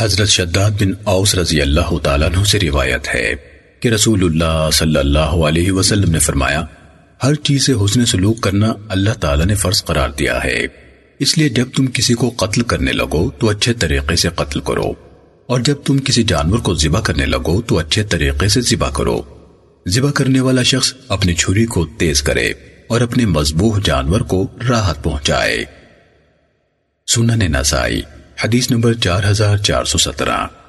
حضرت شداد بن اوس رضی اللہ تعالیٰ عنہ سے روایت ہے کہ رسول اللہ صلی اللہ علیہ وسلم نے فرمایا، ہر چیز سے حسن سلوک کرنا اللہ تعالیٰ نے فرض قرار دیا ہے۔ اس لیے جب تم کسی کو قتل کرنے لگو تو اچھے طریقے سے قتل کرو، اور جب تم کسی جانور کو ذبح کرنے لگو تو اچھے طریقے سے ذبح کرو۔ ذبح کرنے والا شخص اپنی چھری کو تیز کرے اور اپنے مضبوح جانور کو راحت پہنچائے۔ سنن نسائی حدیث نمبر چار ہزار چار سو سترہ۔